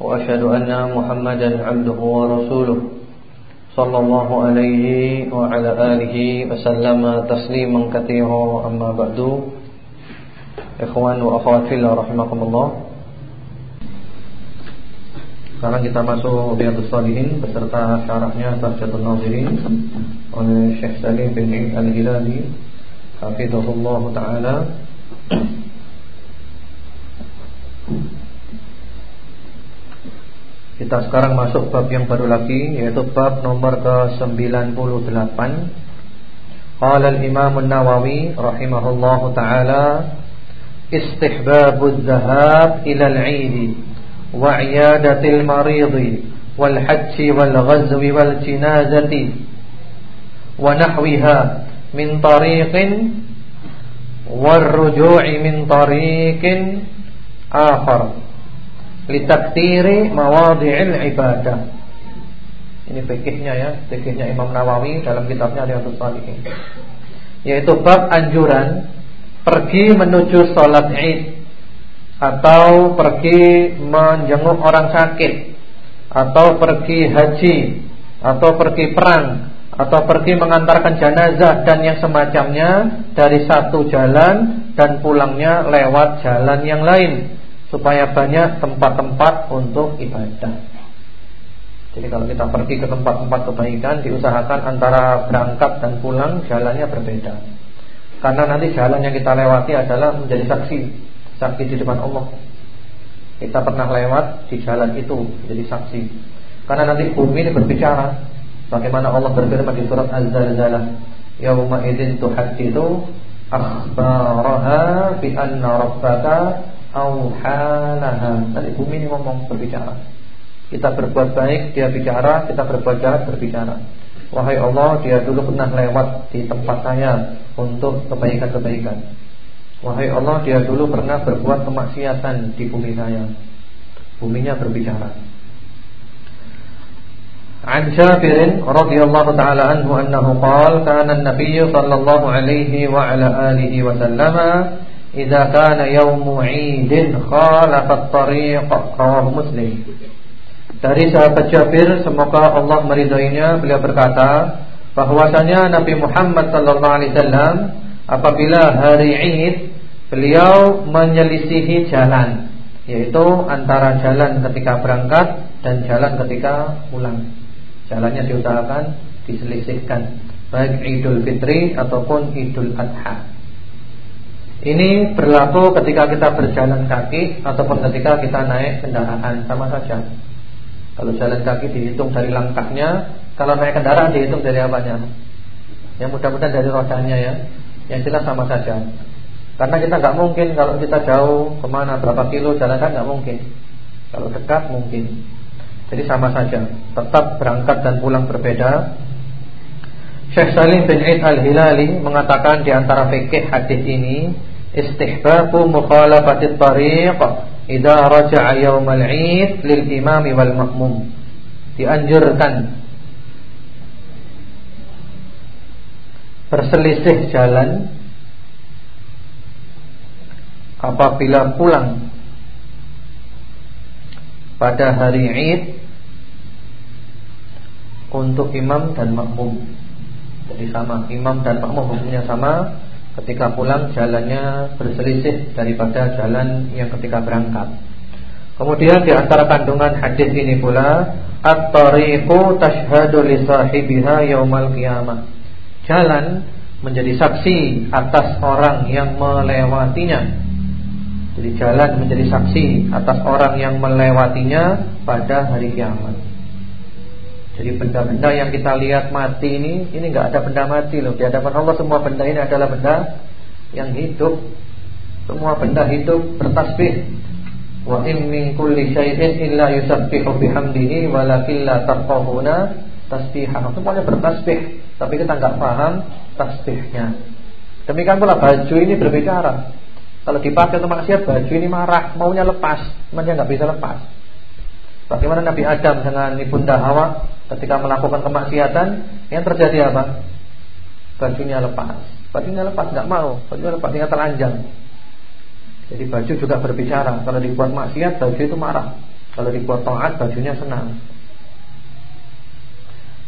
وأشهد أن محمدا عبده ورسوله صلى الله عليه وعلى آله وسلم تسليما كثيرا أما بعد Ikhwan wa akhwat fillah rahimakumullah Sekarang kita masuk Riyadus Salihin beserta syarahnya Sarjatul Nazirin oleh Syekh Salim bin Al-Hilali Hafizahullah Ta'ala Kita sekarang masuk bab yang baru lagi yaitu bab nomor ke-98. Qala al-Imam an-Nawawi rahimahullahu taala istihbabud dhahab ila al-'id wa 'iyadatil marid wal hajj wal ghazw wal jinazati wa nahwiha min tariqin ruju'i min tariqin litaktiri mawadhi'il ibadah. Ini fikihnya ya, fikihnya Imam Nawawi dalam kitabnya Riyadhus Shalihin. Yaitu bab anjuran pergi menuju sholat Id atau pergi menjenguk orang sakit atau pergi haji atau pergi perang atau pergi mengantarkan jenazah dan yang semacamnya dari satu jalan dan pulangnya lewat jalan yang lain supaya banyak tempat-tempat untuk ibadah. Jadi kalau kita pergi ke tempat-tempat kebaikan diusahakan antara berangkat dan pulang jalannya berbeda. Karena nanti jalan yang kita lewati adalah menjadi saksi, saksi di depan Allah. Kita pernah lewat di jalan itu jadi saksi. Karena nanti bumi ini berbicara. Bagaimana Allah berfirman di surat Az-Zalzalah, "Yauma idzin tuhadditsu akhbaraha bi anna rabbaka auhalaha. Tadi bumi ini ngomong berbicara. Kita berbuat baik, dia bicara, kita berbuat jahat, berbicara. Wahai Allah, dia dulu pernah lewat di tempat saya untuk kebaikan-kebaikan. Wahai Allah, dia dulu pernah berbuat kemaksiatan di bumi saya. Buminya berbicara. An Jabir radhiyallahu taala anhu annahu qala kana an-nabiy sallallahu alaihi wa ala alihi wa sallama إذا كان يوم عيد خالف الطريق رواه مسلم dari sahabat Jabir semoga Allah meridainya beliau berkata bahwasanya Nabi Muhammad sallallahu alaihi wasallam apabila hari Id beliau menyelisihi jalan yaitu antara jalan ketika berangkat dan jalan ketika pulang jalannya diusahakan diselisihkan baik Idul Fitri ataupun Idul Adha ini berlaku ketika kita berjalan kaki ataupun ketika kita naik kendaraan sama saja. Kalau jalan kaki dihitung dari langkahnya, kalau naik kendaraan dihitung dari apanya? Yang mudah-mudahan dari rodanya ya. Yang jelas sama saja. Karena kita nggak mungkin kalau kita jauh ke mana berapa kilo jalan kan nggak mungkin. Kalau dekat mungkin. Jadi sama saja. Tetap berangkat dan pulang berbeda. Syekh Salim bin Aid al-Hilali mengatakan di antara fikih hadis ini istihbabu mukhalafati tariq idza raja'a yaumal 'id lil imam wal makmum. Dianjurkan berselisih jalan apabila pulang pada hari Id untuk imam dan makmum. Jadi sama, imam dan makmum hukumnya sama Ketika pulang jalannya berselisih daripada jalan yang ketika berangkat. Kemudian di antara kandungan hadis ini pula at-tariqu tashhadu li sahibiha yaumal qiyamah. Jalan menjadi saksi atas orang yang melewatinya. Jadi jalan menjadi saksi atas orang yang melewatinya pada hari kiamat. Jadi benda-benda yang kita lihat mati ini Ini nggak ada benda mati loh Di hadapan Allah semua benda ini adalah benda Yang hidup Semua benda hidup bertasbih Wa in min kulli syai'in illa yusabbihu bihamdihi walakin la tafqahuna tasbihah. Semuanya bertasbih, tapi kita enggak paham tasbihnya. Demikian pula baju ini berbicara. Kalau dipakai untuk maksiat baju ini marah, maunya lepas, dia enggak bisa lepas. Bagaimana Nabi Adam dengan ibunda Hawa ketika melakukan kemaksiatan, yang terjadi apa? Bajunya lepas. Bajunya lepas enggak mau, bajunya lepas hingga telanjang. Jadi baju juga berbicara. Kalau dibuat maksiat, baju itu marah. Kalau dibuat taat, bajunya senang.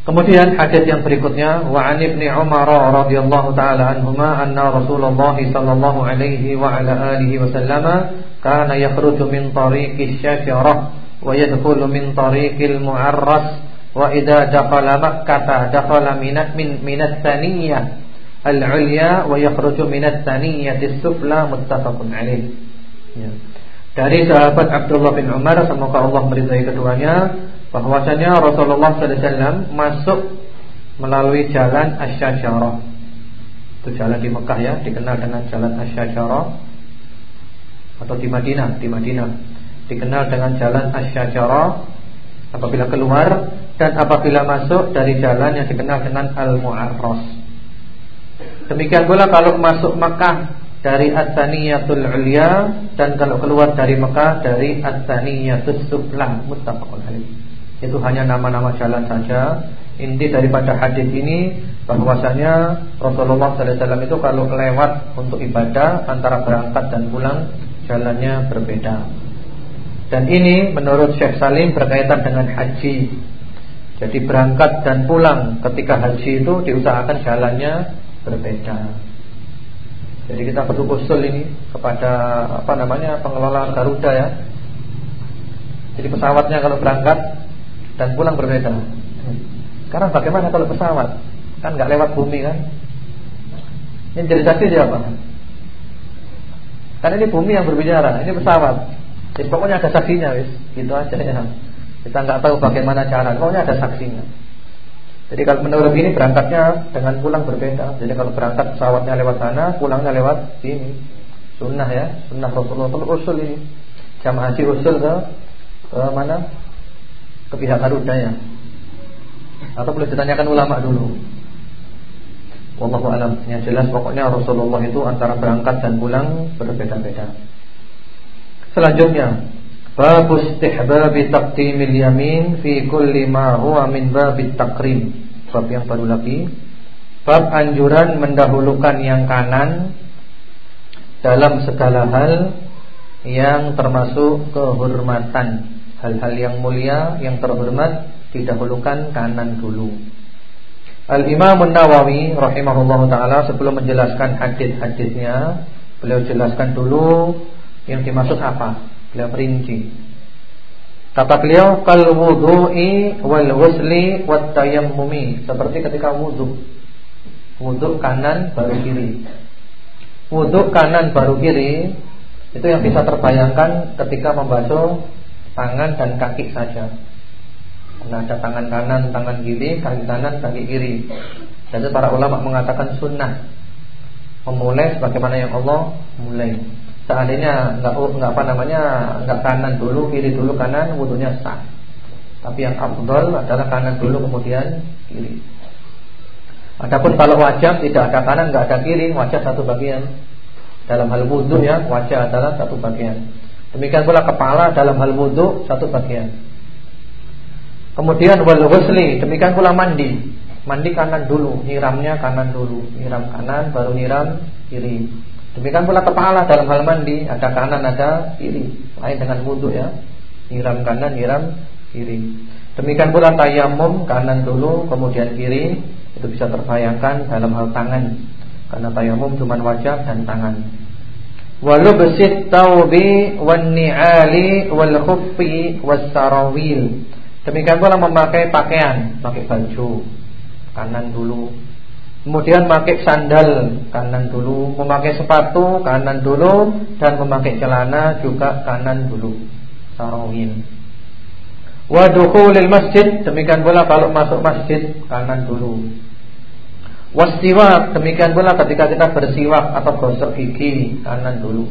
Kemudian hadis yang berikutnya wa an ibni Umar radhiyallahu taala anhuma anna Rasulullah sallallahu alaihi wa ala alihi wasallam kana yakhruju min tariqi syajarah wa yadkhulu min tariqil mu'arras wa idza dakhala Makkah dakhala min min minat thaniyah al-ulya wa yakhruju minat thaniyati sufla muttafaqun alaih. Ya. Dari sahabat Abdullah bin Umar semoga Allah meridai keduanya bahwasanya Rasulullah SAW masuk melalui jalan Asyajarah. Itu jalan di Mekah ya, dikenal dengan jalan Asyajarah atau di Madinah, di Madinah dikenal dengan jalan Asyajarah apabila keluar dan apabila masuk dari jalan yang dikenal dengan Al-Mu'arras. Demikian pula kalau masuk Mekah dari At-Taniyatul Ulya dan kalau keluar dari Mekah dari At-Taniyatus Sufla muttafaqun alaih. Itu hanya nama-nama jalan saja. Inti daripada hadis ini bahwasanya Rasulullah SAW itu kalau lewat untuk ibadah antara berangkat dan pulang jalannya berbeda. Dan ini menurut Syekh Salim berkaitan dengan haji. Jadi berangkat dan pulang ketika haji itu diusahakan jalannya berbeda. Jadi kita perlu usul ini kepada apa namanya pengelola Garuda ya. Jadi pesawatnya kalau berangkat dan pulang berbeda. Sekarang bagaimana kalau pesawat? Kan nggak lewat bumi kan? Ini jadi saksi siapa? Karena ini bumi yang berbicara, ini pesawat. Jadi pokoknya ada saksinya, wis. Gitu aja ya. Kita nggak tahu bagaimana cara, pokoknya ada saksinya. Jadi kalau menurut ini berangkatnya dengan pulang berbeda. Jadi kalau berangkat pesawatnya lewat sana, pulangnya lewat sini. Sunnah ya, sunnah Rasulullah usul ini. Jamaah haji usul ke, ke mana? ke pihak Garuda ya atau boleh ditanyakan ulama dulu Wallahu alam Yang jelas pokoknya Rasulullah itu antara berangkat dan pulang berbeda-beda Selanjutnya Bab istihbab taqdimil yamin fi kulli ma huwa min babit takrim Bab yang baru lagi Bab anjuran mendahulukan yang kanan Dalam segala hal Yang termasuk kehormatan Hal-hal yang mulia, yang terhormat didahulukan kanan dulu. Al-Imam An-Nawawi rahimahullah taala sebelum menjelaskan hadis-hadisnya, beliau jelaskan dulu yang dimaksud apa? Beliau perinci. Kata beliau kal wudu'i wal ghusli wat tayammumi, seperti ketika wudu. Wudu kanan baru kiri. Wudu kanan baru kiri itu yang bisa terbayangkan ketika membasuh tangan dan kaki saja. Nah, ada tangan kanan, tangan kiri, kaki kanan, kaki kiri. Jadi para ulama mengatakan sunnah memulai sebagaimana yang Allah mulai. Seandainya enggak enggak apa namanya enggak kanan dulu, kiri dulu kanan, wudunya sah. Tapi yang afdal adalah kanan dulu kemudian kiri. Adapun kalau wajah tidak ada kanan, enggak ada kiri, wajah satu bagian. Dalam hal wudhu ya, wajah adalah satu bagian. Demikian pula kepala dalam hal wudhu satu bagian. Kemudian wal ghusli, demikian pula mandi. Mandi kanan dulu, nyiramnya kanan dulu, nyiram kanan baru nyiram kiri. Demikian pula kepala dalam hal mandi, ada kanan ada kiri. Lain dengan wudhu ya. Nyiram kanan, nyiram kiri. Demikian pula tayamum kanan dulu, kemudian kiri. Itu bisa terbayangkan dalam hal tangan. Karena tayamum cuma wajah dan tangan walubsit taubi wan ni'ali wal khuffi was sarawil. Demikian pula memakai pakaian, pakai baju kanan dulu. Kemudian memakai sandal kanan dulu, memakai sepatu kanan dulu dan memakai celana juga kanan dulu. Sarawil. Wa dukhulil masjid, demikian pula kalau masuk masjid kanan dulu. Wasiwak demikian pula ketika kita bersiwak atau gosok gigi kanan dulu.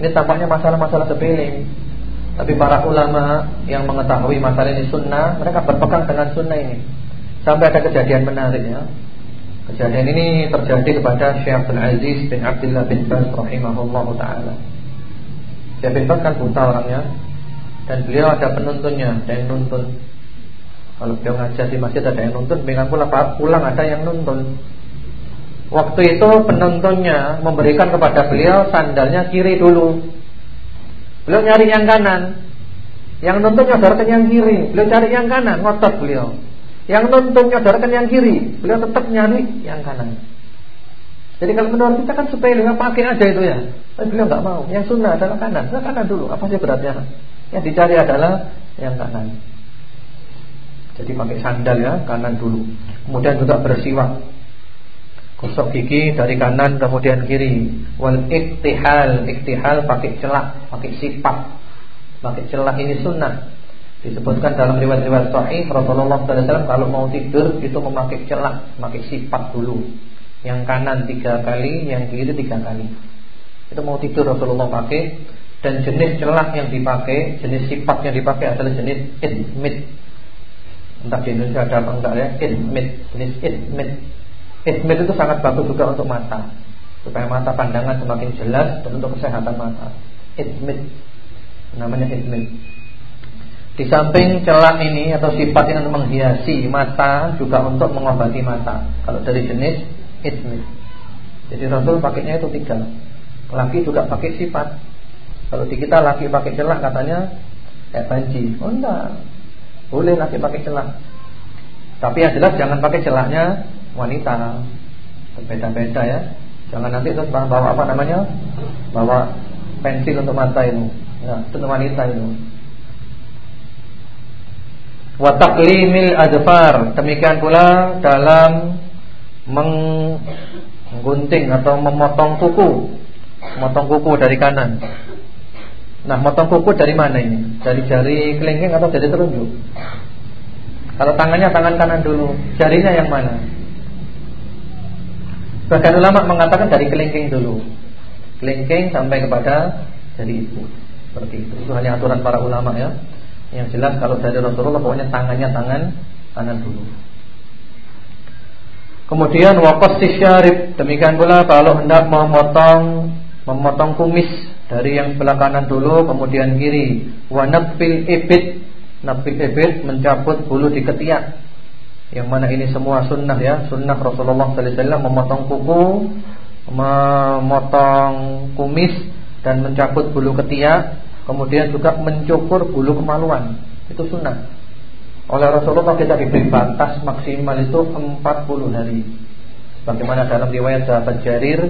Ini tampaknya masalah-masalah sepele. Tapi para ulama yang mengetahui masalah ini sunnah, mereka berpegang dengan sunnah ini. Sampai ada kejadian menarik ya. Kejadian ini terjadi kepada Syekh Abdul Aziz bin Abdullah bin Baz rahimahullah taala. Syekh bin Baz kan buta orangnya dan beliau ada penuntunnya, ada yang nuntun. Kalau beliau ngajar di masjid ada yang nuntun, bingung pula pulang ada yang nuntun. Waktu itu penontonnya memberikan kepada beliau sandalnya kiri dulu. Beliau nyari yang kanan. Yang nuntun nyodorkan yang kiri. Beliau cari yang kanan, ngotot beliau. Yang nuntun nyodorkan yang kiri. Beliau tetap nyari yang kanan. Jadi kalau menurut kita kan sepele, pakai aja itu ya. Tapi beliau nggak mau. Yang sunnah adalah kanan. Kanan dulu. Apa sih beratnya? Yang dicari adalah yang kanan. Jadi pakai sandal ya, kanan dulu. Kemudian juga bersiwak. Gosok gigi dari kanan kemudian kiri. Wal iktihal, iktihal pakai celak, pakai sipak. Pakai celak ini sunnah. Disebutkan dalam riwayat-riwayat sahih Rasulullah SAW kalau mau tidur itu memakai celak, memakai sipak dulu. Yang kanan tiga kali, yang kiri tiga kali. Itu mau tidur Rasulullah pakai dan jenis celak yang dipakai, jenis sipak yang dipakai adalah jenis idmit. Entah di Indonesia ada apa enggak ya, idmit, jenis idmit. Ismit itu sangat bagus juga untuk mata Supaya mata pandangan semakin jelas Dan untuk kesehatan mata Ismit Namanya ismit Di samping celak ini atau sifat yang menghiasi mata Juga untuk mengobati mata. Kalau dari jenis ismit Jadi Rasul pakainya itu tiga. Laki juga pakai sifat. Kalau di kita laki pakai celak katanya Kayak banji. Oh enggak. Boleh laki pakai celak Tapi yang jelas jangan pakai celaknya wanita. Berbeda-beda ya. Jangan nanti terus bawa apa namanya? Bawa pensil untuk mata itu ya, untuk wanita itu wataklimil adfar demikian pula dalam menggunting atau memotong kuku memotong kuku dari kanan nah motong kuku dari mana ini dari jari kelingking atau dari telunjuk kalau tangannya tangan kanan dulu jarinya yang mana Bahkan ulama mengatakan dari kelingking dulu. Kelingking sampai kepada jadi itu. Seperti itu. Itu hanya aturan para ulama ya. Yang jelas kalau dari Rasulullah pokoknya tangannya tangan kanan dulu. Kemudian wakos syarib. Demikian pula kalau hendak memotong memotong kumis dari yang sebelah kanan dulu kemudian kiri. Wanapil ibit. Napil ibit mencabut bulu di ketiak. Yang mana ini semua sunnah ya. Sunnah Rasulullah SAW memotong kuku memotong kumis dan mencabut bulu ketiak kemudian juga mencukur bulu kemaluan. Itu sunnah. Oleh Rasulullah kita diberi batas maksimal itu 40 hari. Bagaimana dalam riwayat sahabat Jarir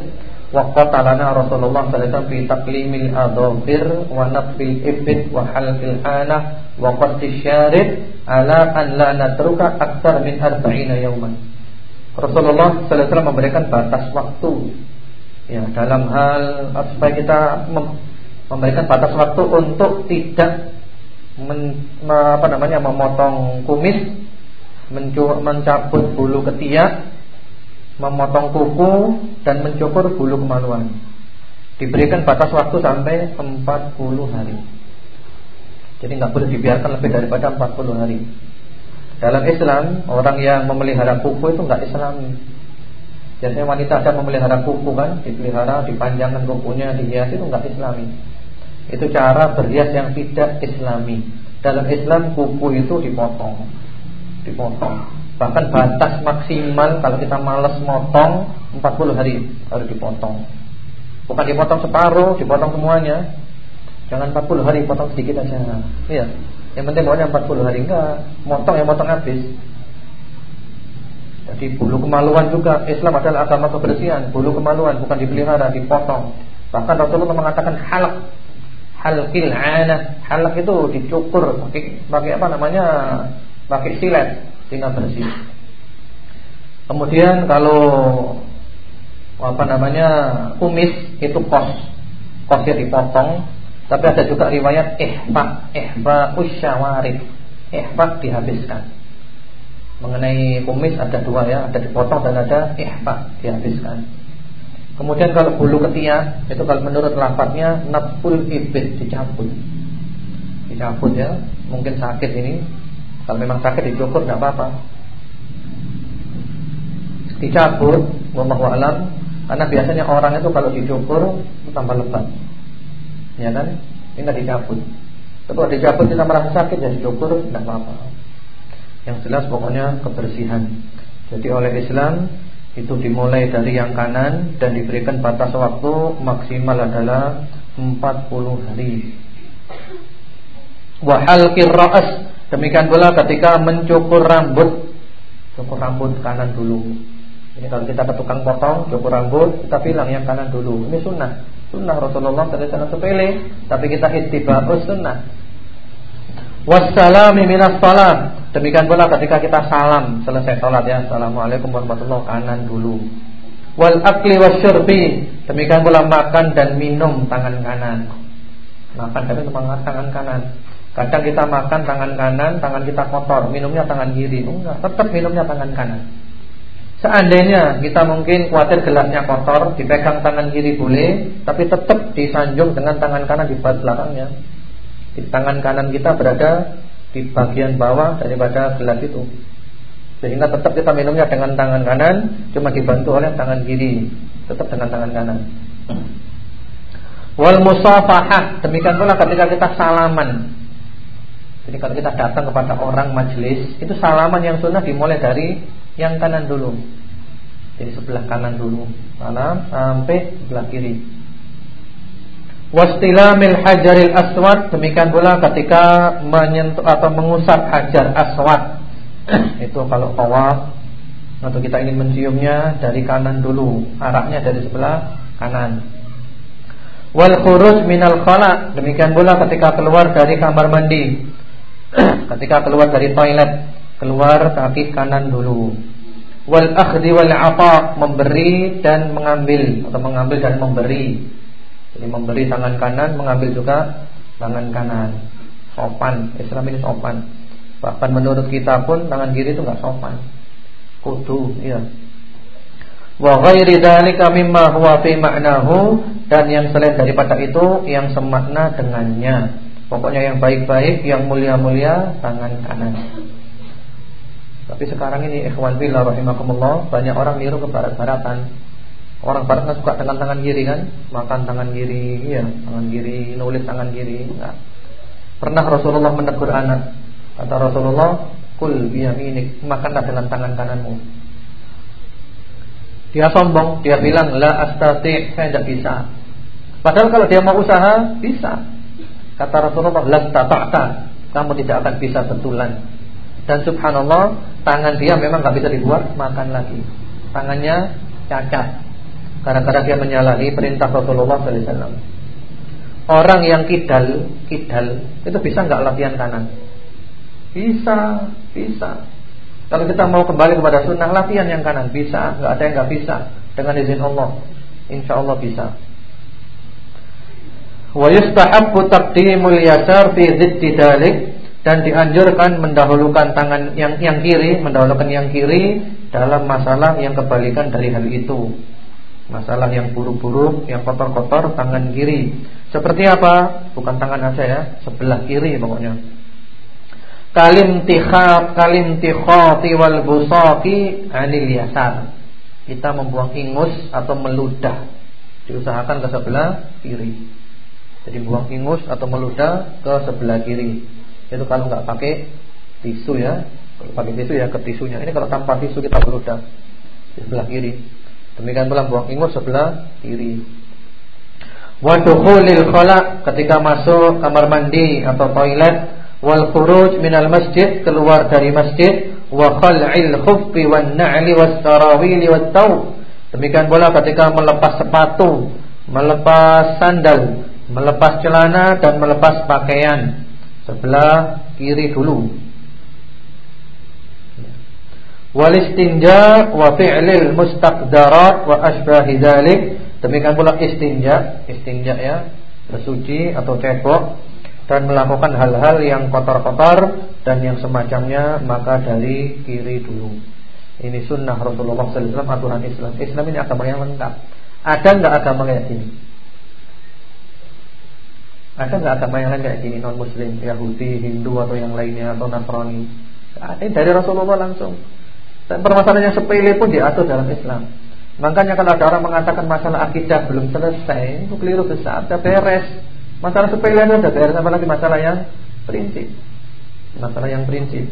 Waqatalana Rasulullah SAW fi taqlimil adhafir wa nafil ibid wa halqil anah wa syarib ala an la natruka aktsar min arba'ina yawman. Rasulullah SAW memberikan batas waktu. Ya dalam hal supaya kita memberikan batas waktu untuk tidak men, apa namanya memotong kumis, mencabut bulu ketiak memotong kuku dan mencukur bulu kemaluan. Diberikan batas waktu sampai 40 hari. Jadi nggak boleh dibiarkan lebih daripada 40 hari. Dalam Islam, orang yang memelihara kuku itu nggak Islami. Biasanya wanita ada memelihara kuku kan, dipelihara, dipanjangkan kukunya, dihias itu nggak Islami. Itu cara berhias yang tidak Islami. Dalam Islam kuku itu dipotong, dipotong. Bahkan batas maksimal kalau kita malas motong 40 hari harus dipotong. Bukan dipotong separuh, dipotong semuanya. Jangan 40 hari potong sedikit aja. Iya. Yang penting pokoknya 40 hari enggak, motong yang motong habis. Jadi bulu kemaluan juga Islam adalah agama kebersihan Bulu kemaluan bukan dipelihara, dipotong Bahkan Rasulullah mengatakan halak Halkil anah Halak itu dicukur pakai, pakai apa namanya Pakai silet sehingga bersih. Kemudian kalau apa namanya kumis itu kos, kosnya dipotong. Tapi ada juga riwayat ihfa, ihfa usyawarif, ihfa dihabiskan. Mengenai kumis ada dua ya, ada dipotong dan ada ihfa dihabiskan. Kemudian kalau bulu ketiak itu kalau menurut lafadznya napul ibit dicabut. Dicabut ya, mungkin sakit ini. Kalau memang sakit dicukur tidak apa-apa. Dicabut, wallahu alam, karena biasanya orang itu kalau dicukur itu tambah lebat. Ya kan? Ini tidak dicabut. Kalau dicabut kita merasa sakit ya dicukur tidak apa-apa. Yang jelas pokoknya kebersihan. Jadi oleh Islam itu dimulai dari yang kanan dan diberikan batas waktu maksimal adalah 40 hari. Wahal kirraas demikian pula ketika mencukur rambut, cukur rambut kanan dulu. Ini kalau kita ke tukang potong, cukur rambut, kita bilang yang kanan dulu. Ini sunnah. Sunnah Rasulullah SAW sepele, tapi kita ittiba'us sunnah. Wassalami minas salam Demikian pula ketika kita salam selesai sholat ya, assalamualaikum warahmatullahi kanan dulu. Wal akli wasyurbi, demikian pula makan dan minum tangan kanan. Makan tapi tangan kanan. Kadang kita makan tangan kanan, tangan kita kotor, minumnya tangan kiri. Enggak, tetap minumnya tangan kanan. Seandainya kita mungkin khawatir gelasnya kotor, dipegang tangan kiri boleh, tapi tetap disanjung dengan tangan kanan di belakangnya. Di tangan kanan kita berada di bagian bawah daripada gelas itu. Sehingga tetap kita minumnya dengan tangan kanan, cuma dibantu oleh tangan kiri, tetap dengan tangan kanan. Wal musafahah, demikian pula ketika kita salaman. Jadi kalau kita datang kepada orang majelis, itu salaman yang sunnah dimulai dari yang kanan dulu. Jadi sebelah kanan dulu, salam sampai sebelah kiri. Wastilamil hajaril aswad Demikian pula ketika menyentuh atau mengusap hajar aswad. Itu kalau tawaf Atau kita ingin menciumnya dari kanan dulu Arahnya dari sebelah kanan. Wal khuruj minal khala Demikian pula ketika keluar dari kamar mandi. Ketika keluar dari toilet Keluar kaki kanan dulu. Wal akhdi wal apa Memberi dan mengambil Atau mengambil dan memberi jadi memberi tangan kanan, mengambil juga tangan kanan. Sopan, Islam ini sopan. Bahkan menurut kita pun tangan kiri itu nggak sopan. Kudu, iya. Wa ghairi dzalika mimma huwa fi ma'nahu dan yang selain daripada itu yang semakna dengannya. Pokoknya yang baik-baik, yang mulia-mulia tangan kanan. Tapi sekarang ini ikhwan fillah rahimakumullah banyak orang niru ke barat-baratan. Orang barat kan suka dengan tangan kiri kan? Makan tangan kiri iya, Tangan kiri, nulis tangan kiri Enggak. Pernah Rasulullah menegur anak. Kata Rasulullah Kul biyaminik Makanlah dengan tangan kananmu. Dia sombong Dia bilang La astati' Saya tidak bisa. Padahal kalau dia mau usaha Bisa. Kata Rasulullah La tata'ta Kamu tidak akan bisa betulan Dan subhanallah Tangan dia memang gak bisa dibuat Makan lagi. Tangannya cacat karena dia menyalahi perintah Rasulullah SAW. Orang yang kidal, kidal itu bisa nggak latihan kanan? Bisa, bisa. Kalau kita mau kembali kepada sunnah latihan yang kanan bisa, nggak ada yang nggak bisa dengan izin Allah. Insya Allah bisa. Wa yustahabbu taqdimul yasar fi ziddi dan dianjurkan mendahulukan tangan yang yang kiri, mendahulukan yang kiri dalam masalah yang kebalikan dari hal itu. Masalah yang buruk-buruk, yang kotor-kotor tangan kiri. Seperti apa? Bukan tangan aja ya, sebelah kiri pokoknya. Kalim tikhab, kalim tikhati wal busaki anil yasar. Kita membuang ingus atau meludah. Diusahakan ke sebelah kiri. Jadi buang ingus atau meludah ke sebelah kiri. Itu kalau nggak pakai tisu ya. Kalau pakai tisu ya ke tisunya. Ini kalau tanpa tisu kita meludah di sebelah kiri. Demikian pula buang ingus sebelah kiri. Wa dukhulil khala ketika masuk kamar mandi atau toilet wal khuruj minal masjid keluar dari masjid wa khal'il khuffi wan na'li was sarawili wat taub. Demikian pula ketika melepas sepatu, melepas sandal, melepas celana dan melepas pakaian sebelah kiri dulu wal istinja wa fi'lil mustaqdarat wa asbahi dzalik demikian pula istinja. Istinja ya bersuci atau cebok dan melakukan hal-hal yang kotor-kotor dan yang semacamnya maka dari kiri dulu. Ini sunnah Rasulullah SAW aturan Islam. Islam ini agama yang lengkap. Ada nggak agama kayak gini? Ada nggak agama yang lain kayak gini? Non Muslim, Yahudi, Hindu atau yang lainnya atau Nasrani? Ada. Dari Rasulullah langsung. Dan permasalahan yang sepele pun diatur dalam Islam. Makanya kalau ada orang mengatakan masalah akidah belum selesai, itu keliru besar. Sudah beres. Masalah sepele itu sudah beres, apalagi masalah yang prinsip. Masalah yang prinsip.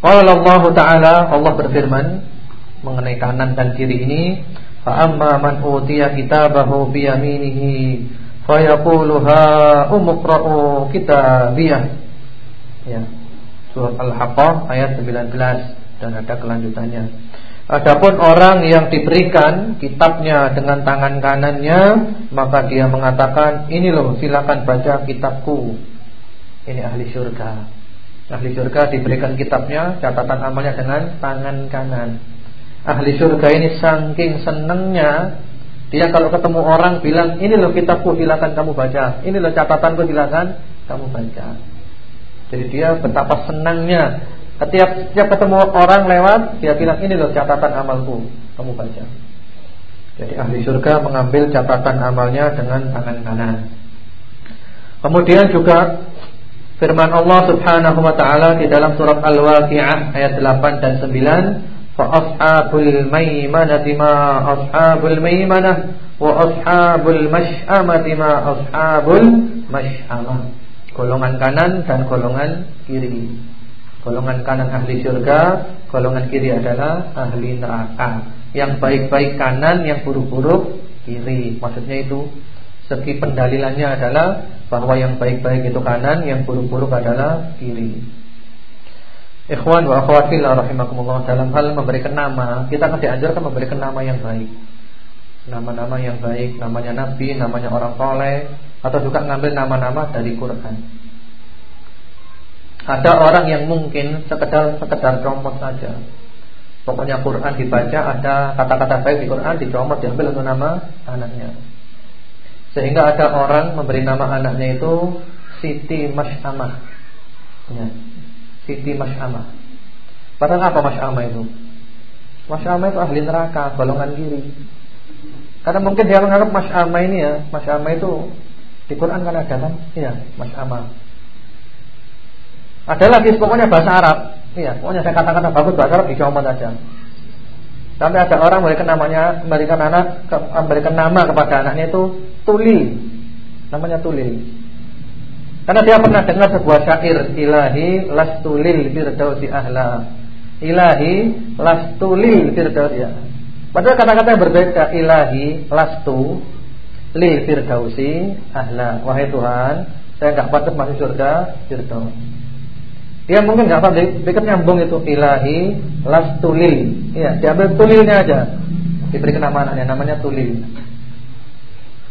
Allah Ta'ala Allah berfirman mengenai kanan dan kiri ini, fa amma man utiya kitabahu bi yaminihi fa yaqulu ha umqra'u kitabiyah. Ya. Surat Al-Haqqah ayat 19 dan ada kelanjutannya. Adapun orang yang diberikan kitabnya dengan tangan kanannya, maka dia mengatakan, "Ini loh, silakan baca kitabku." Ini ahli surga. Ahli surga diberikan kitabnya, catatan amalnya dengan tangan kanan. Ahli surga ini saking senengnya dia kalau ketemu orang bilang, "Ini loh kitabku, silakan kamu baca. Ini loh catatanku, silakan kamu baca." Jadi dia betapa senangnya setiap setiap ketemu orang lewat, dia bilang ini loh catatan amalku, kamu baca. Jadi ahli surga mengambil catatan amalnya dengan tangan kanan. Kemudian juga firman Allah Subhanahu wa taala di dalam surat Al-Waqiah ayat 8 dan 9, fa ashabul maimanati ma ashabul maimanah wa ashabul mash'amati ma ashabul mash'amah. Golongan kanan dan golongan kiri. Golongan kanan ahli surga, golongan kiri adalah ahli neraka. Yang baik-baik kanan, yang buruk-buruk kiri. Maksudnya itu segi pendalilannya adalah bahwa yang baik-baik itu kanan, yang buruk-buruk adalah kiri. Ikhwan wa akhwat fillah rahimakumullah dalam hal memberikan nama, kita akan dianjurkan memberikan nama yang baik. Nama-nama yang baik, namanya nabi, namanya orang soleh, atau juga ngambil nama-nama dari Quran. Ada orang yang mungkin sekedar sekedar comot saja. Pokoknya Quran dibaca ada kata-kata baik di Quran dicomot diambil untuk nama anaknya. Sehingga ada orang memberi nama anaknya itu Siti Mas'amah. Ya. Siti Mas'amah. Padahal apa Mas'amah itu? Mas'amah itu ahli neraka, golongan kiri. Karena mungkin dia menganggap Mas'amah ini ya, Mas'amah itu di Quran kan ada kan? Iya, Mas'amah. Ada lagi pokoknya bahasa Arab. Iya, pokoknya saya kata-kata bagus bahasa Arab dicomot aja. Sampai ada orang memberikan namanya, memberikan anak, memberikan nama kepada anaknya itu Tuli. Namanya Tuli. Karena dia pernah dengar sebuah syair Ilahi lastulil firdausi ahla. Ilahi lastulil firdausi ya. Padahal kata-kata yang berbeda Ilahi lastu lil firdausi ahla. Wahai Tuhan, saya enggak patut masuk surga firdaus. Dia mungkin nggak paham, pikir nyambung itu ilahi las tulil. Iya, diambil tulilnya aja. Diberi nama anaknya, namanya tulil.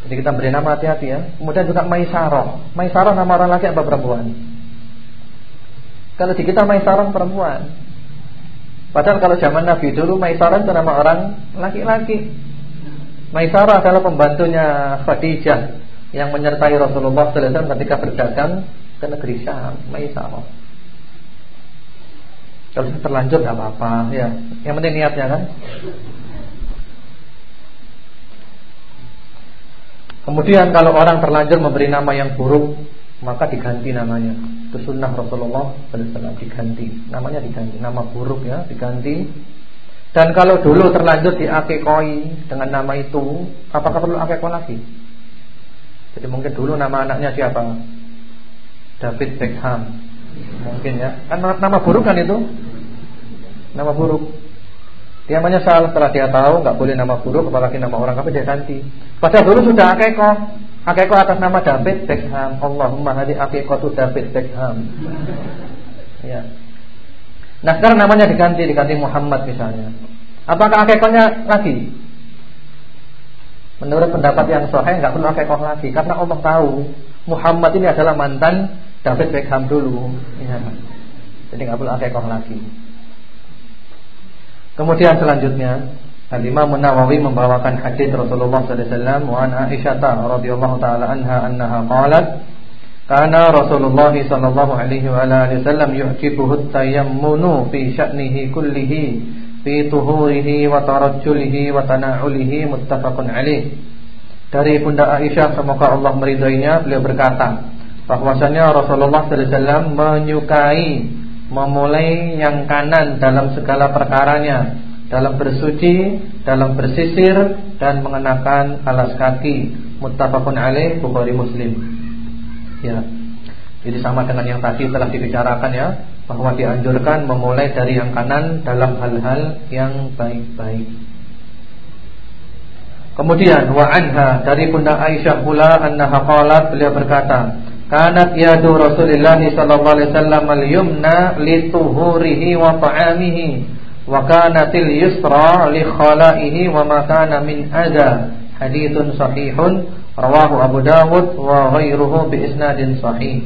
Jadi kita beri nama hati-hati ya. Kemudian juga Maisarah. Maisarah nama orang laki apa perempuan? Kalau di kita Maisarah perempuan. Padahal kalau zaman Nabi dulu Maisarah itu nama orang laki-laki. Maisarah adalah pembantunya Khadijah yang menyertai Rasulullah SAW ketika berdagang ke negeri Syam. Maisarah. Kalau terlanjur nggak apa-apa, ya. Yang penting niatnya kan. Kemudian kalau orang terlanjur memberi nama yang buruk, maka diganti namanya. Itu sunnah Rasulullah SAW diganti. Namanya diganti, nama buruk ya diganti. Dan kalau dulu terlanjur diakekoi dengan nama itu, apakah perlu akekoi lagi? Jadi mungkin dulu nama anaknya siapa? David Beckham. Mungkin ya. Kan nama buruk kan itu? Nama buruk. Dia menyesal setelah dia tahu nggak boleh nama buruk apalagi nama orang kafir dia ganti. Padahal dulu sudah akeko. Akeko atas nama David Beckham. Allahumma hadi tu David Beckham. Ya. Nah sekarang namanya diganti diganti Muhammad misalnya. Apakah akekonya lagi? Menurut pendapat yang sahih nggak perlu akekoh lagi karena Allah tahu Muhammad ini adalah mantan David Beckham dulu. Ya. Jadi nggak perlu akekoh lagi. Kemudian selanjutnya Al-Imam Nawawi membawakan hadis Rasulullah wasallam wa an Aisyah radhiyallahu taala anha annaha qalat kana Rasulullah sallallahu alaihi wa alihi wasallam yu'jibuhu tayammunu fi sya'nihi kullihi fi tuhurihi wa tarajjulihi wa tana'ulihi muttafaqun alaih. Dari Bunda Aisyah semoga Allah meridainya beliau berkata bahwasanya Rasulullah wasallam menyukai memulai yang kanan dalam segala perkaranya, dalam bersuci, dalam bersisir dan mengenakan alas kaki. Muttafaqun alaih Bukhari Muslim. Ya. Jadi sama dengan yang tadi telah dibicarakan ya bahwa dianjurkan memulai dari yang kanan dalam hal-hal yang baik-baik. Kemudian wa anha dari Bunda Aisyah pula annaha qalat beliau berkata, "Kanat yadu Rasulullah sallallahu alaihi wasallam al-yumna li tuhurihi wa ta'amihi wa kanatil yusra li khalaihi wa ma kana min adha." Haditsun sahihun rawahu Abu Dawud wa ghairuhu bi isnadin sahih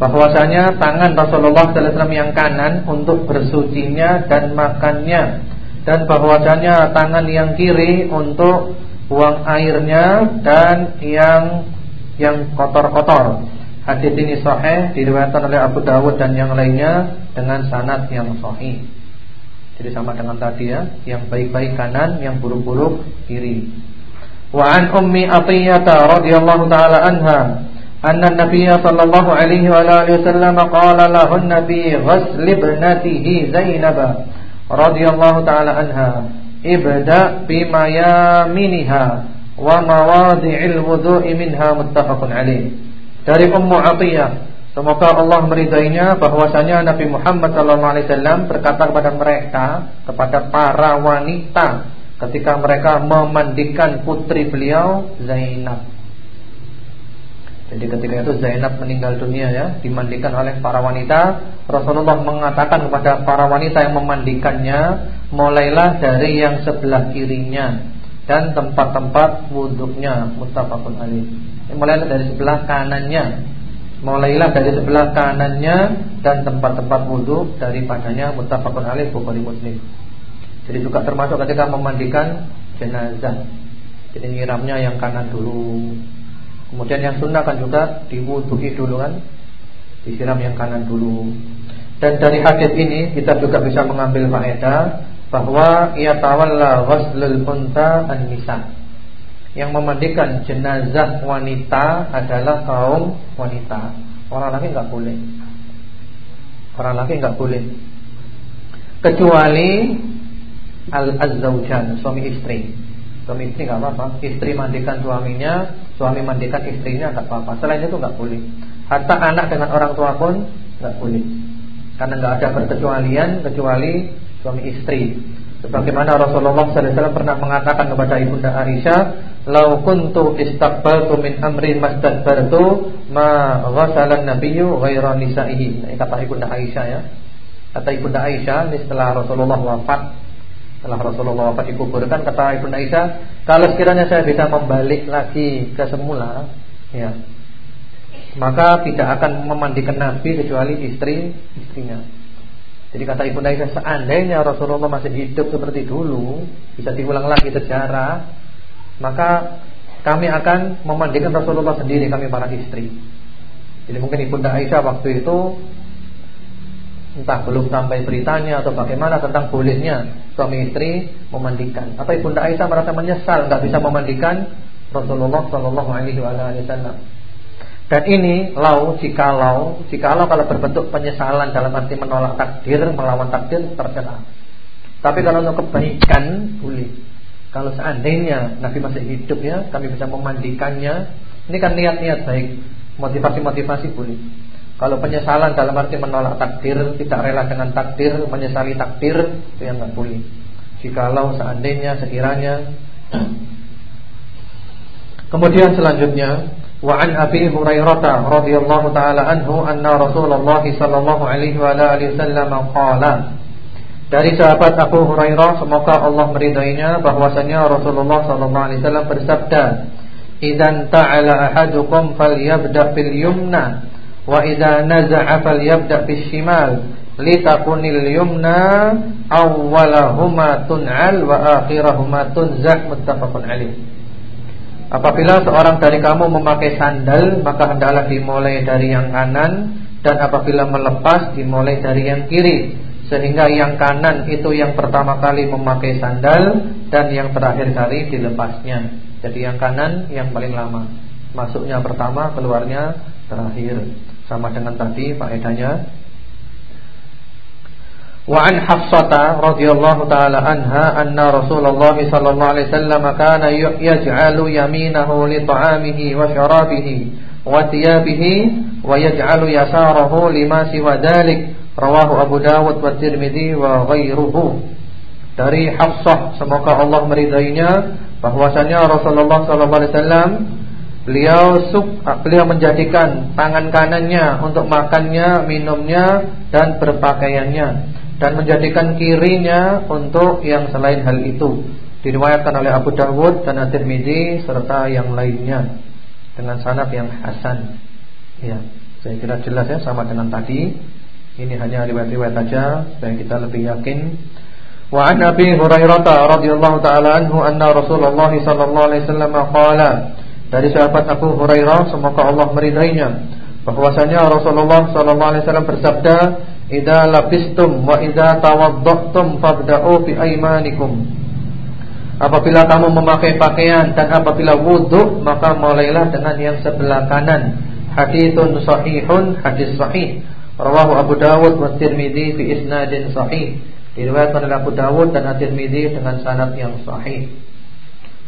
bahwasanya tangan Rasulullah SAW yang kanan untuk bersucinya dan makannya dan bahwasanya tangan yang kiri untuk buang airnya dan yang yang kotor-kotor. Hadis ini sahih diriwayatkan oleh Abu Dawud dan yang lainnya dengan sanad yang sahih. Jadi sama dengan tadi ya, yang baik-baik kanan, yang buruk-buruk kiri. Wa an ummi Athiyyah radhiyallahu taala anha أن النبي صلى الله عليه وآله وسلم قال لهن في غسل ابنته زينب رضي الله تعالى عنها ابدأ بميامنها wa mawadi'il wudhu'i minha muttafaqun alaih. Dari Ummu Atiyah, semoga Allah meridainya bahwasanya Nabi Muhammad sallallahu alaihi wasallam berkata kepada mereka, kepada para wanita ketika mereka memandikan putri beliau Zainab. Jadi ketika itu Zainab meninggal dunia ya, dimandikan oleh para wanita. Rasulullah mengatakan kepada para wanita yang memandikannya, mulailah dari yang sebelah kirinya dan tempat-tempat wuduknya muttafaqun alaih. Mulailah dari sebelah kanannya. Mulailah dari sebelah kanannya dan tempat-tempat wuduk daripadanya muttafaqun alaih Bukhari Muslim. Jadi juga termasuk ketika memandikan jenazah. Jadi nyiramnya yang kanan dulu, Kemudian yang sunnah kan juga diwuduhi dulu kan Disiram yang kanan dulu Dan dari hadis ini kita juga bisa mengambil faedah Bahwa ia tawalla ghuslul unta an-nisa Yang memandikan jenazah wanita adalah kaum wanita Orang laki nggak boleh Orang laki nggak boleh Kecuali Al-Azzawjan, suami istri Suami istri nggak apa-apa. Istri mandikan suaminya, suami mandikan istrinya nggak apa-apa. Selain itu nggak boleh. Hatta anak dengan orang tua pun nggak boleh. Karena nggak ada perkecualian kecuali suami istri. Sebagaimana Rasulullah SAW pernah mengatakan kepada ibunda Aisyah, "Lau kuntu istaqbaltu min amrin mastadbartu ma ghasalan nabiyyu ghaira nisa'ihi." Ini kata ibunda Aisyah ya. Kata ibunda Aisyah ini setelah Rasulullah wafat setelah Rasulullah wafat dikuburkan kata Ibu Aisyah, kalau sekiranya saya bisa membalik lagi ke semula, ya, maka tidak akan memandikan Nabi kecuali istri istrinya. Jadi kata Ibu Aisyah, seandainya Rasulullah masih hidup seperti dulu, bisa diulang lagi sejarah, maka kami akan memandikan Rasulullah sendiri kami para istri. Jadi mungkin Ibu Aisyah waktu itu entah belum sampai beritanya atau bagaimana tentang bolehnya suami istri memandikan. Atau ibunda Aisyah merasa menyesal nggak bisa memandikan Rasulullah Shallallahu Alaihi Wasallam. Dan ini lau jikalau jikalau kalau berbentuk penyesalan dalam arti menolak takdir, melawan takdir tercela. Tapi kalau untuk kebaikan boleh. Kalau seandainya Nabi masih hidup ya, kami bisa memandikannya. Ini kan niat-niat baik, motivasi-motivasi boleh. Kalau penyesalan dalam arti menolak takdir, tidak rela dengan takdir, menyesali takdir, itu yang nggak boleh. Jikalau seandainya sekiranya Kemudian selanjutnya wa an Abi Hurairah radhiyallahu taala anhu anna Rasulullah sallallahu alaihi wa alihi wasallam qala. Dari sahabat Abu Hurairah semoga Allah meridainya bahwasanya Rasulullah sallallahu alaihi wasallam bersabda Idzan ta'ala ahadukum falyabda fil yumna wa idza naza'a falyabda bishimal litakunil yumna awwalahuma tun'al wa akhirahuma tunzak muttafaqun alaih Apabila seorang dari kamu memakai sandal maka hendaklah dimulai dari yang kanan dan apabila melepas dimulai dari yang kiri sehingga yang kanan itu yang pertama kali memakai sandal dan yang terakhir kali dilepasnya. Jadi yang kanan yang paling lama. Masuknya pertama, keluarnya terakhir. Sama dengan tadi faedahnya. Taala anha anna Rasulullah sallallahu alaihi wasallam kana yaj'alu yaminahu li ta'amihi wa syarabihi wa thiyabihi wa yaj'alu yasarahu lima siwa dhalik Rawahu Abu Dawud wa Tirmidzi wa ghairuhu. Dari Hafsah semoga Allah meridainya. Bahwasanya Rasulullah sallallahu alaihi wasallam beliau suk, beliau menjadikan tangan kanannya untuk makannya, minumnya dan berpakaiannya dan menjadikan kirinya untuk yang selain hal itu. Diriwayatkan oleh Abu Dawud dan At-Tirmidzi serta yang lainnya dengan sanad yang hasan. Ya, saya kira jelas ya sama dengan tadi. Ini hanya riwayat-riwayat saja supaya kita lebih yakin. Wa an Abi Hurairah radhiyallahu taala anhu anna Rasulullah sallallahu alaihi wasallam qala dari sahabat Abu Hurairah semoga Allah meridainya bahwasanya Rasulullah sallallahu alaihi wasallam bersabda idza labistum wa idza tawaddahtum fabda'u bi aymanikum Apabila kamu memakai pakaian dan apabila wudhu maka mulailah dengan yang sebelah kanan. Haditsun sahihun, hadis sahih. Rawahu Abu Dawud wa Tirmidzi fi isnadin sahih. Diriwayatkan oleh Abu Dawud dan At-Tirmidzi dengan sanad yang sahih.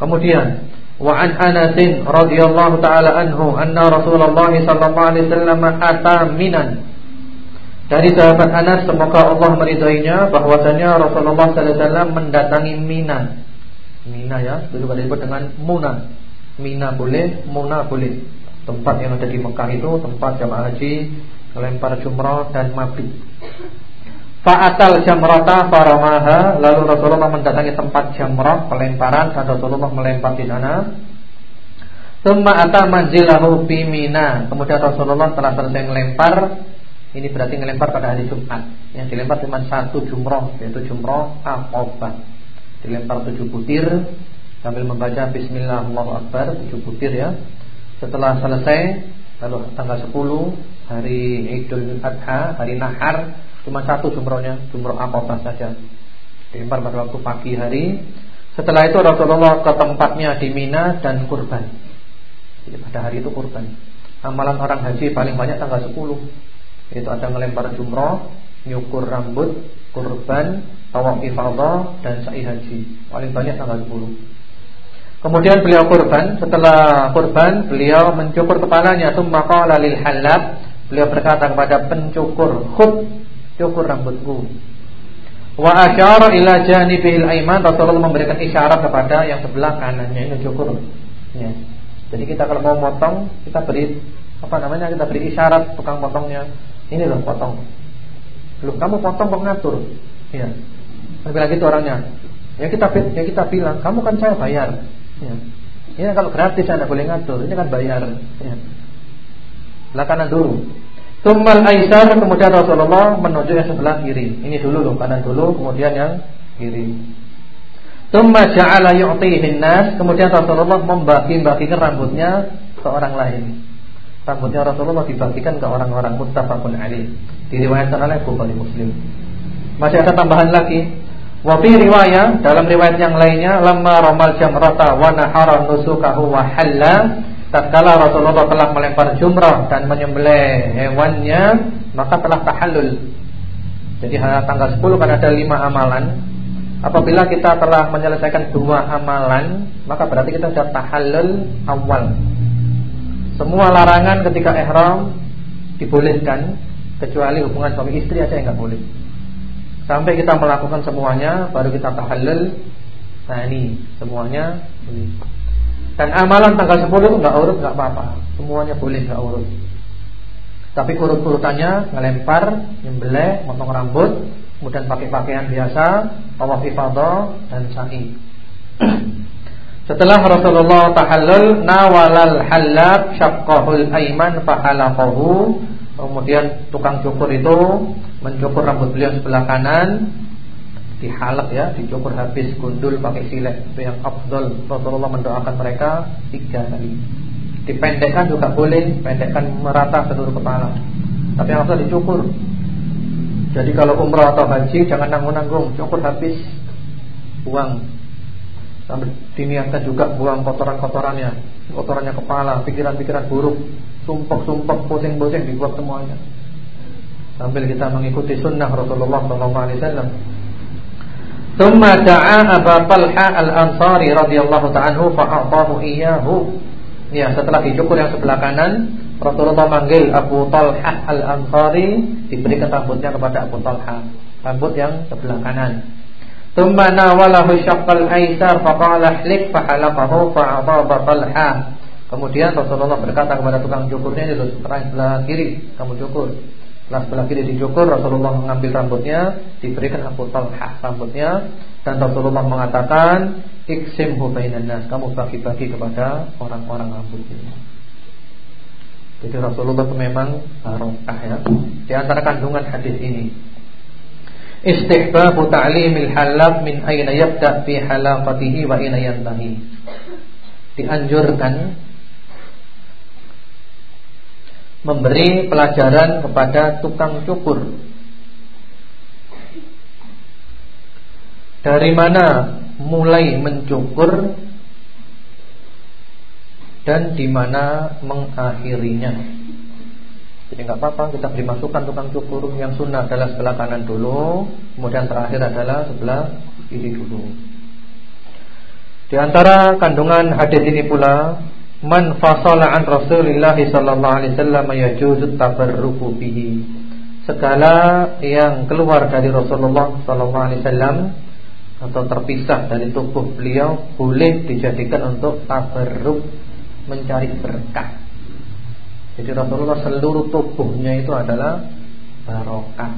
Kemudian wa an Anas radhiyallahu taala anhu anna Rasulullah sallallahu alaihi wasallam ata Minan. Dari sahabat Anas semoga Allah meridainya bahwasanya Rasulullah sallallahu alaihi wasallam mendatangi Mina. Mina ya, juga disebut dengan Muna. Mina boleh, Muna boleh. Tempat yang ada di Mekah itu tempat jamaah haji melempar jumrah dan mabit. Fa'atal jamrata faramaha Lalu Rasulullah mendatangi tempat jamrah Pelemparan dan Rasulullah melempar di sana Thumma ata manzilahu bimina Kemudian Rasulullah telah selesai melempar Ini berarti melempar pada hari Jumat Yang dilempar cuma satu jumrah Yaitu jumrah Aqobah Dilempar tujuh butir Sambil membaca Bismillah Allahu Akbar Tujuh butir ya Setelah selesai Lalu tanggal 10 hari Idul Adha, hari Nahar cuma satu jumrohnya, jumroh apa saja. Dilempar pada waktu pagi hari. Setelah itu Rasulullah ke tempatnya di Mina dan kurban. Jadi pada hari itu kurban. Amalan orang haji paling banyak tanggal 10. Itu ada melempar jumroh, nyukur rambut, kurban, tawaf ifadah dan sa'i haji. Paling banyak tanggal 10. Kemudian beliau kurban, setelah kurban beliau mencukur kepalanya, tsumma qala lil halab Beliau berkata kepada pencukur, "Khud, cukur rambutku." Wa asyara ila janibihil aiman, Rasulullah memberikan isyarat kepada yang sebelah kanannya ini cukur. Ya. Jadi kita kalau mau potong, kita beri apa namanya? Kita beri isyarat tukang potongnya. Ini loh potong. Belum kamu potong kok ngatur. Ya. Tapi lagi itu orangnya. Ya kita ya kita bilang, kamu kan saya bayar. Ya. Ini kalau gratis Anda boleh ngatur, ini kan bayar. Ya. Lah dulu. Tumal Aisyah kemudian Rasulullah menuju yang sebelah kiri. Ini dulu loh, kanan dulu, kemudian yang kiri. Tumma kemudian Rasulullah membagi-bagikan rambutnya ke orang lain. Rambutnya Rasulullah dibagikan ke orang-orang muttafaqun alaih. Diriwayatkan oleh Bukhari Muslim. Masih ada tambahan lagi. Wa riwayat dalam riwayat yang lainnya lamma ramal jamrata wa nahara nusukahu wa halla tatkala Rasulullah telah melempar jumrah dan menyembelih hewannya, maka telah tahallul. Jadi tanggal 10 kan ada lima amalan. Apabila kita telah menyelesaikan dua amalan, maka berarti kita sudah tahallul awal. Semua larangan ketika ihram dibolehkan kecuali hubungan suami istri aja yang nggak boleh. Sampai kita melakukan semuanya baru kita tahallul. Nah ini semuanya boleh. Dan amalan tanggal 10 itu enggak urut enggak apa-apa. Semuanya boleh enggak urut. Tapi urut-urutannya ngelempar, nyembelih, motong rambut, kemudian pakai pakaian biasa, tawaf ifadah dan sa'i. Setelah Rasulullah tahallul nawalal halab syaqqahul aiman fahalaqahu. Kemudian tukang cukur itu mencukur rambut beliau sebelah kanan, dihalak ya, dicukur habis gundul pakai silet itu yang afdol. Rasulullah mendoakan mereka tiga kali. Dipendekkan juga boleh, pendekkan merata seluruh kepala. Tapi yang harus dicukur. Jadi kalau umrah atau haji jangan nanggung-nanggung, cukup habis uang. Sambil diniatkan juga buang kotoran-kotorannya, kotorannya kepala, pikiran-pikiran buruk, sumpah-sumpah, pusing-pusing dibuat semuanya. Sambil kita mengikuti sunnah Rasulullah SAW. Thumma da'a Aba Talha al-Ansari radhiyallahu ta'anhu fa'atahu iyyahu. Ya, setelah dicukur yang sebelah kanan, Rasulullah manggil Abu Talha al-Ansari diberikan rambutnya kepada Abu Talha, rambut yang sebelah kanan. Thumma nawalahu syaqqal aisar faqala hlik fahalaqahu fa'adaba Talha. Kemudian Rasulullah berkata kepada tukang cukurnya itu sebelah kiri kamu cukur. Setelah sebelah kiri dicukur Rasulullah mengambil rambutnya diberikan Abu Talha rambutnya dan Rasulullah mengatakan iksimhu bainan nas kamu bagi-bagi kepada orang-orang rambut ini. Jadi Rasulullah itu memang barokah ya. Di antara kandungan hadis ini. Istihbabu ta'limil halab min ayna yabda fi halaqatihi wa ayna yantahi. Dianjurkan memberi pelajaran kepada tukang cukur. Dari mana mulai mencukur dan di mana mengakhirinya. Jadi nggak apa-apa kita beri masukan tukang cukur yang sunnah adalah sebelah kanan dulu, kemudian terakhir adalah sebelah kiri dulu. Di antara kandungan hadis ini pula man fasala an Rasulillah sallallahu alaihi wasallam yajuzu tabarruku bihi. Segala yang keluar dari Rasulullah sallallahu alaihi wasallam atau terpisah dari tubuh beliau boleh dijadikan untuk tabarruk mencari berkah. Jadi Rasulullah seluruh tubuhnya itu adalah barokah.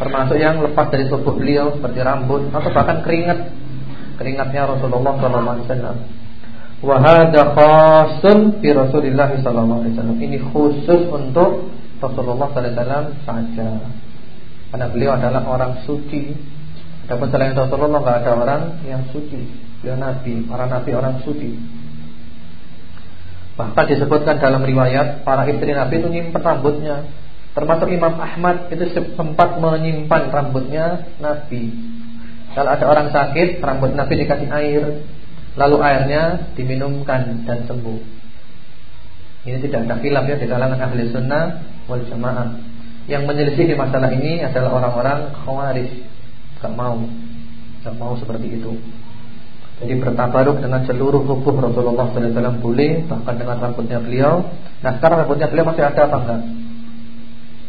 Termasuk yang lepas dari tubuh beliau seperti rambut atau bahkan keringat. Keringatnya Rasulullah SAW. Wahada khasun fi Rasulillah SAW. Ini khusus untuk Rasulullah SAW saja. Karena beliau adalah orang suci. Adapun selain Rasulullah tidak ada orang yang suci. Beliau nabi, para nabi orang suci. Bahkan disebutkan dalam riwayat para istri Nabi itu nyimpan rambutnya. Termasuk Imam Ahmad itu sempat menyimpan rambutnya Nabi. Kalau ada orang sakit, rambut Nabi dikasih air, lalu airnya diminumkan dan sembuh. Ini tidak ada khilaf ya di kalangan ahli sunnah wal jamaah. Yang menyelisih masalah ini adalah orang-orang khawarij. Gak mau, gak mau seperti itu. Jadi bertabaruk dengan seluruh tubuh Rasulullah SAW boleh Bahkan dengan rambutnya beliau Nah sekarang rambutnya beliau masih ada apa enggak?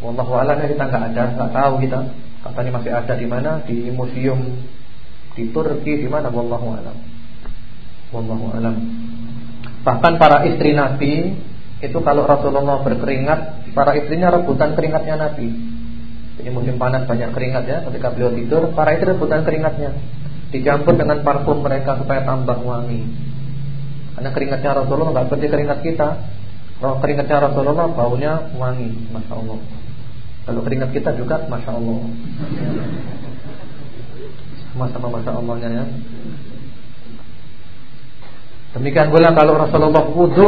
Wallahu a'lam ya kita enggak ada, enggak tahu kita. Katanya masih ada di mana? Di museum di Turki di mana? Wallahu a'lam. Bahkan para istri Nabi itu kalau Rasulullah berkeringat, para istrinya rebutan keringatnya Nabi. Jadi musim panas banyak keringat ya, ketika beliau tidur, para istri rebutan keringatnya dicampur dengan parfum mereka supaya tambah wangi. Karena keringatnya Rasulullah nggak seperti keringat kita. Kalau keringatnya Rasulullah baunya wangi, masya Allah. Kalau keringat kita juga, masya Allah. Sama-sama masya Allahnya ya. Demikian pula kalau Rasulullah wudhu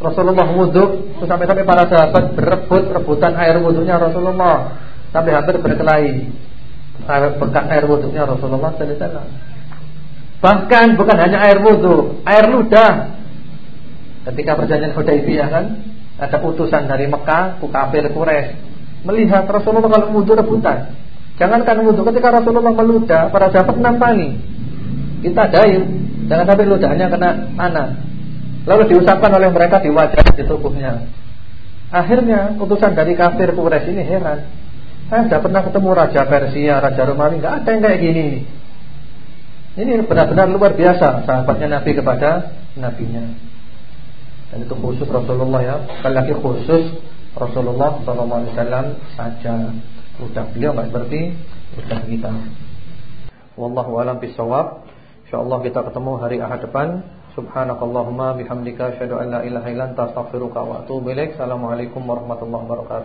Rasulullah wudhu Sampai-sampai para sahabat berebut Rebutan air wudhunya Rasulullah Sampai hampir berkelahi bekas air wudhunya Rasulullah SAW. Bahkan bukan hanya air wudhu, air ludah. Ketika perjanjian Hudaybiyah kan, ada utusan dari Mekah, kafir Quraisy, melihat Rasulullah kalau wudhu rebutan. Jangankan wudhu, ketika Rasulullah meludah, para sahabat nampani. Kita dayu, jangan sampai ludahnya kena tanah. Lalu diusapkan oleh mereka di wajah di tubuhnya. Akhirnya utusan dari kafir Quraisy ini heran. Saya tidak pernah ketemu Raja Persia, Raja Romawi, nggak ada yang kayak gini. Ini benar-benar luar biasa sahabatnya Nabi kepada nabinya. Dan itu khusus Rasulullah ya. Sekali lagi khusus Rasulullah SAW saja. Udah beliau nggak seperti udah kita. Wallahu a'lam bishawab. Insyaallah kita ketemu hari Ahad depan. Subhanakallahumma bihamdika asyhadu an la ilaha illa anta astaghfiruka wa atubu ilaik. Assalamualaikum warahmatullahi wabarakatuh.